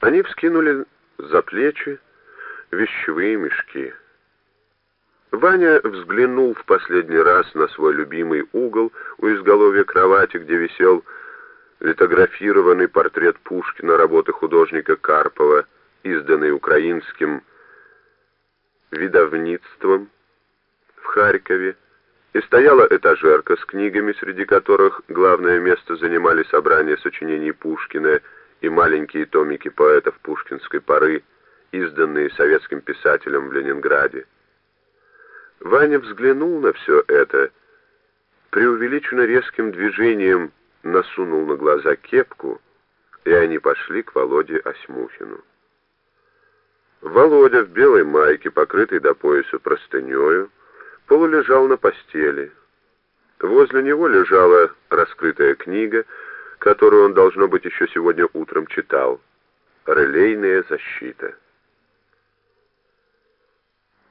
Они вскинули за плечи вещевые мешки. Ваня взглянул в последний раз на свой любимый угол у изголовья кровати, где висел литографированный портрет Пушкина работы художника Карпова, изданный украинским видовництвом в Харькове, и стояла этажерка с книгами, среди которых главное место занимали собрания сочинений Пушкина и маленькие томики поэтов пушкинской поры, изданные советским писателем в Ленинграде. Ваня взглянул на все это, преувеличенно резким движением насунул на глаза кепку, и они пошли к Володе Осьмухину. Володя в белой майке, покрытой до пояса простынею, полулежал на постели. Возле него лежала раскрытая книга, которую он, должно быть, еще сегодня утром читал. «Релейная защита».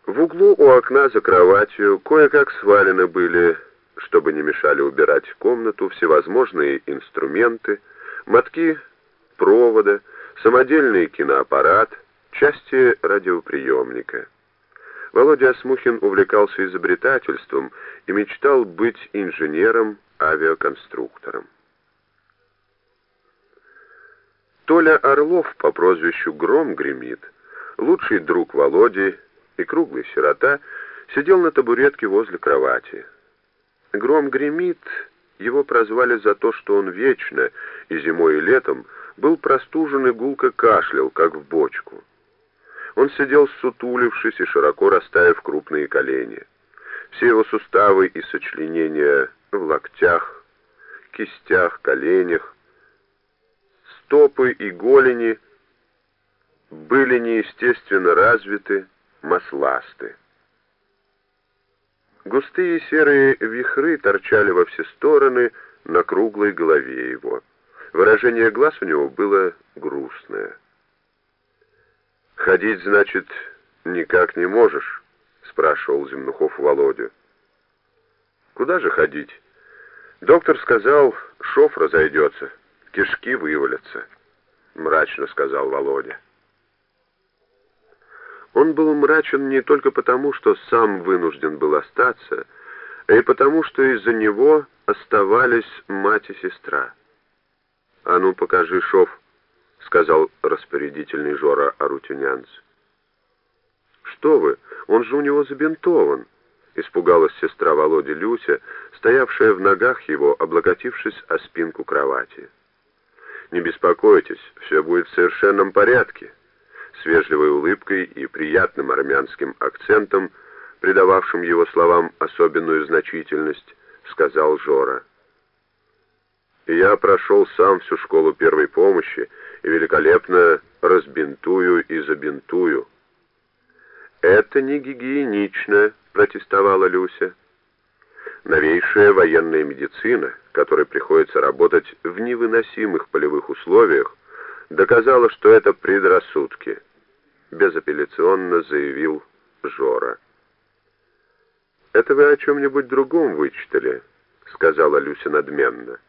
В углу у окна за кроватью кое-как свалены были, чтобы не мешали убирать комнату, всевозможные инструменты, мотки провода, самодельный киноаппарат, части радиоприемника. Володя Осмухин увлекался изобретательством и мечтал быть инженером-авиаконструктором. Толя Орлов по прозвищу Гром гремит, лучший друг Володи и круглый сирота, сидел на табуретке возле кровати. Гром гремит, его прозвали за то, что он вечно, и зимой, и летом, был простужен и гулко кашлял, как в бочку. Он сидел сутулившись и широко расставив крупные колени. Все его суставы и сочленения в локтях, кистях, коленях, стопы и голени были неестественно развиты, масласты. Густые серые вихры торчали во все стороны на круглой голове его. Выражение глаз у него было грустное. «Ходить, значит, никак не можешь?» — спрашивал Земнухов Володю. «Куда же ходить?» «Доктор сказал, шов разойдется, кишки вывалятся», — мрачно сказал Володя. Он был мрачен не только потому, что сам вынужден был остаться, а и потому, что из-за него оставались мать и сестра. «А ну, покажи шов», — сказал распорядительный Жора Арутюнянц. «Что вы, он же у него забинтован», — испугалась сестра Володи Люся, стоявшая в ногах его, облокотившись о спинку кровати. «Не беспокойтесь, все будет в совершенном порядке» с вежливой улыбкой и приятным армянским акцентом, придававшим его словам особенную значительность, сказал Жора. «Я прошел сам всю школу первой помощи и великолепно разбинтую и забинтую». «Это не гигиенично», — протестовала Люся. Новейшая военная медицина, которой приходится работать в невыносимых полевых условиях, доказала, что это предрассудки безапелляционно заявил Жора. «Это вы о чем-нибудь другом вычитали», — сказала Люся надменно.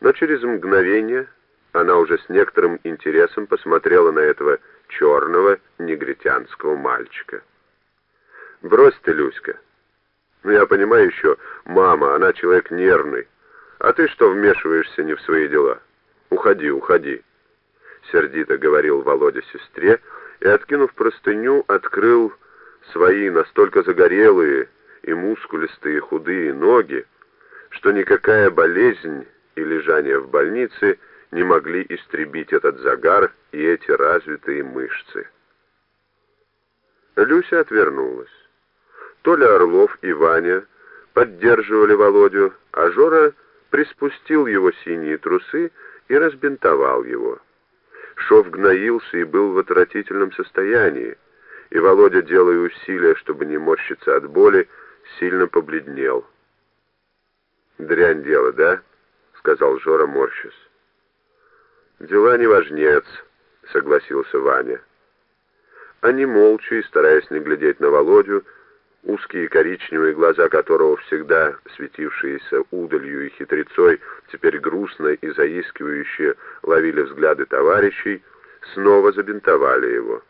Но через мгновение она уже с некоторым интересом посмотрела на этого черного негритянского мальчика. «Брось ты, Люська. Ну, я понимаю еще, мама, она человек нервный. А ты что вмешиваешься не в свои дела? Уходи, уходи», — сердито говорил Володя сестре, — и, откинув простыню, открыл свои настолько загорелые и мускулистые худые ноги, что никакая болезнь и лежание в больнице не могли истребить этот загар и эти развитые мышцы. Люся отвернулась. Толя Орлов и Ваня поддерживали Володю, а Жора приспустил его синие трусы и разбинтовал его. Шов гноился и был в отвратительном состоянии, и Володя, делая усилия, чтобы не морщиться от боли, сильно побледнел. «Дрянь дело, да?» — сказал Жора, морщась. «Дела не важнец», — согласился Ваня. Они молча и, стараясь не глядеть на Володю, узкие коричневые глаза которого, всегда светившиеся удалью и хитрецой, теперь грустно и заискивающе ловили взгляды товарищей, снова забинтовали его.